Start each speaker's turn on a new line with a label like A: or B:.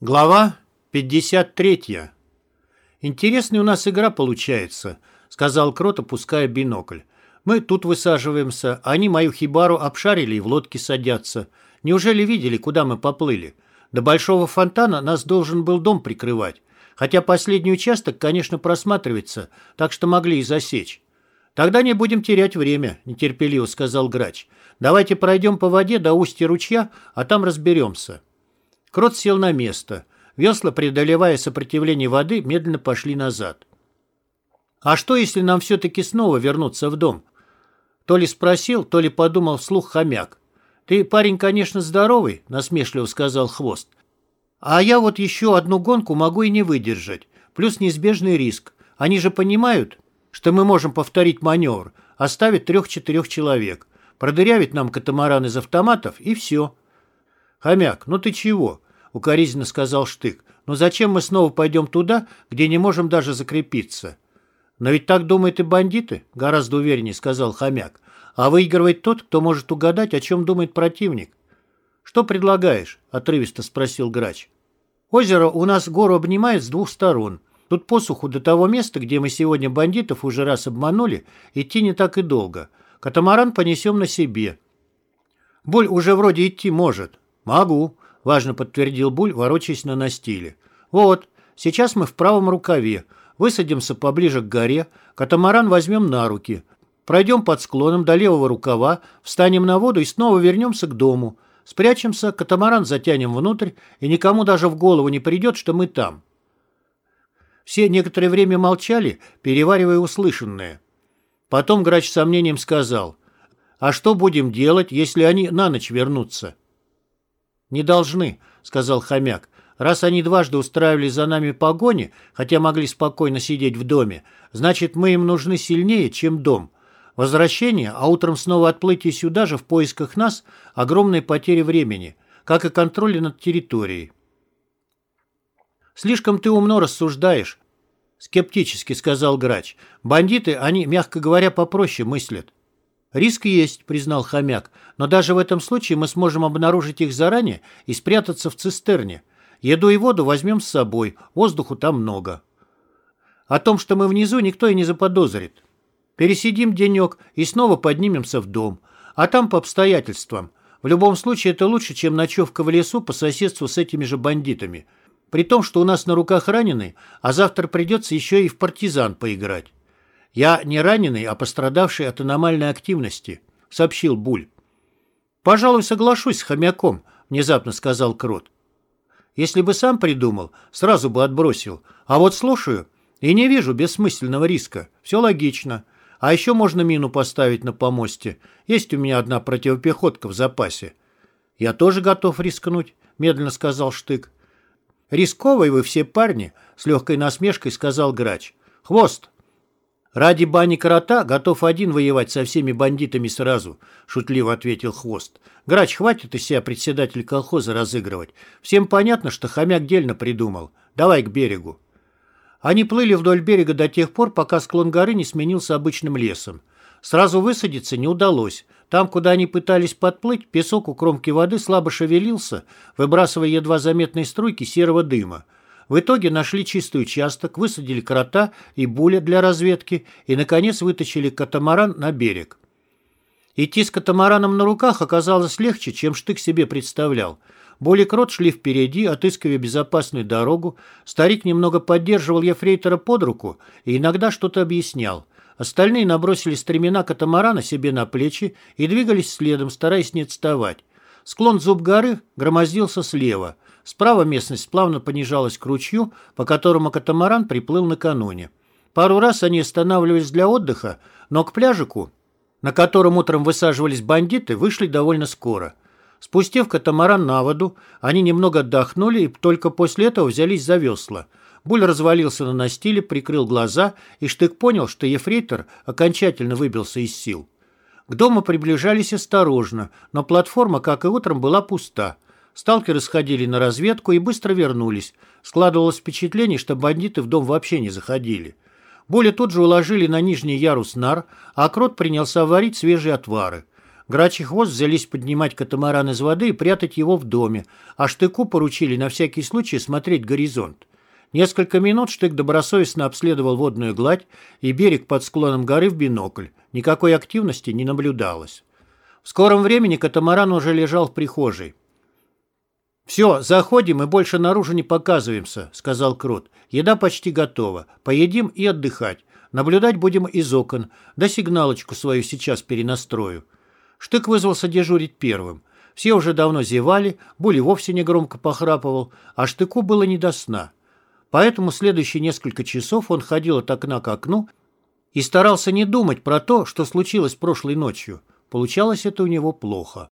A: Глава 53. «Интересная у нас игра получается», — сказал Крот, опуская бинокль. «Мы тут высаживаемся, а они мою хибару обшарили и в лодке садятся. Неужели видели, куда мы поплыли? До большого фонтана нас должен был дом прикрывать. Хотя последний участок, конечно, просматривается, так что могли и засечь». «Тогда не будем терять время», — нетерпеливо сказал Грач. «Давайте пройдем по воде до устья ручья, а там разберемся». Крот сел на место. Весла, преодолевая сопротивление воды, медленно пошли назад. «А что, если нам все-таки снова вернуться в дом?» То ли спросил, то ли подумал вслух хомяк. «Ты, парень, конечно, здоровый», — насмешливо сказал Хвост. «А я вот еще одну гонку могу и не выдержать. Плюс неизбежный риск. Они же понимают, что мы можем повторить маневр, оставить трех-четырех человек, продырявить нам катамаран из автоматов и все». «Хомяк, ну ты чего?» — укоризненно сказал Штык. «Ну зачем мы снова пойдем туда, где не можем даже закрепиться?» «Но ведь так думают и бандиты», — гораздо увереннее сказал Хомяк. «А выигрывает тот, кто может угадать, о чем думает противник». «Что предлагаешь?» — отрывисто спросил Грач. «Озеро у нас гору обнимает с двух сторон. Тут посуху до того места, где мы сегодня бандитов уже раз обманули, идти не так и долго. Катамаран понесем на себе. Боль уже вроде идти может, «Могу», — важно подтвердил Буль, ворочаясь на настиле. «Вот, сейчас мы в правом рукаве. Высадимся поближе к горе, катамаран возьмем на руки. Пройдем под склоном до левого рукава, встанем на воду и снова вернемся к дому. Спрячемся, катамаран затянем внутрь, и никому даже в голову не придет, что мы там». Все некоторое время молчали, переваривая услышанное. Потом грач с сомнением сказал, «А что будем делать, если они на ночь вернутся?» «Не должны», — сказал хомяк. «Раз они дважды устраивали за нами погони, хотя могли спокойно сидеть в доме, значит, мы им нужны сильнее, чем дом. Возвращение, а утром снова отплытие сюда же в поисках нас — огромные потери времени, как и контроля над территорией». «Слишком ты умно рассуждаешь», — скептически сказал Грач. «Бандиты, они, мягко говоря, попроще мыслят. «Риск есть», — признал хомяк, «но даже в этом случае мы сможем обнаружить их заранее и спрятаться в цистерне. Еду и воду возьмем с собой, воздуху там много». О том, что мы внизу, никто и не заподозрит. Пересидим денек и снова поднимемся в дом. А там по обстоятельствам. В любом случае это лучше, чем ночевка в лесу по соседству с этими же бандитами. При том, что у нас на руках раненый, а завтра придется еще и в партизан поиграть. «Я не раненый, а пострадавший от аномальной активности», — сообщил Буль. «Пожалуй, соглашусь с хомяком», — внезапно сказал Крот. «Если бы сам придумал, сразу бы отбросил. А вот слушаю и не вижу бессмысленного риска. Все логично. А еще можно мину поставить на помосте. Есть у меня одна противопехотка в запасе». «Я тоже готов рискнуть», — медленно сказал Штык. «Рисковые вы все парни», — с легкой насмешкой сказал Грач. «Хвост, «Ради бани крота готов один воевать со всеми бандитами сразу», — шутливо ответил Хвост. «Грач, хватит из себя председатель колхоза разыгрывать. Всем понятно, что хомяк дельно придумал. Давай к берегу». Они плыли вдоль берега до тех пор, пока склон горы не сменился обычным лесом. Сразу высадиться не удалось. Там, куда они пытались подплыть, песок у кромки воды слабо шевелился, выбрасывая едва заметные струйки серого дыма. В итоге нашли чистый участок, высадили крота и буля для разведки и, наконец, вытащили катамаран на берег. Идти с катамараном на руках оказалось легче, чем Штык себе представлял. Боль и Крот шли впереди, отыскивая безопасную дорогу. Старик немного поддерживал Ефрейтора под руку и иногда что-то объяснял. Остальные набросили стремена катамарана себе на плечи и двигались следом, стараясь не отставать. Склон зуб горы громоздился слева – Справа местность плавно понижалась к ручью, по которому катамаран приплыл накануне. Пару раз они останавливались для отдыха, но к пляжику, на котором утром высаживались бандиты, вышли довольно скоро. Спустив катамаран на воду, они немного отдохнули и только после этого взялись за весла. Буль развалился на настиле, прикрыл глаза, и Штык понял, что ефрейтор окончательно выбился из сил. К дому приближались осторожно, но платформа, как и утром, была пуста – Сталкеры сходили на разведку и быстро вернулись. Складывалось впечатление, что бандиты в дом вообще не заходили. Боли тут же уложили на нижний ярус нар, а Крот принялся варить свежие отвары. Грач и Хвост взялись поднимать катамаран из воды и прятать его в доме, а Штыку поручили на всякий случай смотреть горизонт. Несколько минут Штык добросовестно обследовал водную гладь и берег под склоном горы в бинокль. Никакой активности не наблюдалось. В скором времени катамаран уже лежал в прихожей. «Все, заходим и больше наружу не показываемся», — сказал Крут. «Еда почти готова. Поедим и отдыхать. Наблюдать будем из окон. Да сигналочку свою сейчас перенастрою». Штык вызвался дежурить первым. Все уже давно зевали, Були вовсе не громко похрапывал, а Штыку было не до сна. Поэтому следующие несколько часов он ходил от окна к окну и старался не думать про то, что случилось прошлой ночью. Получалось это у него плохо.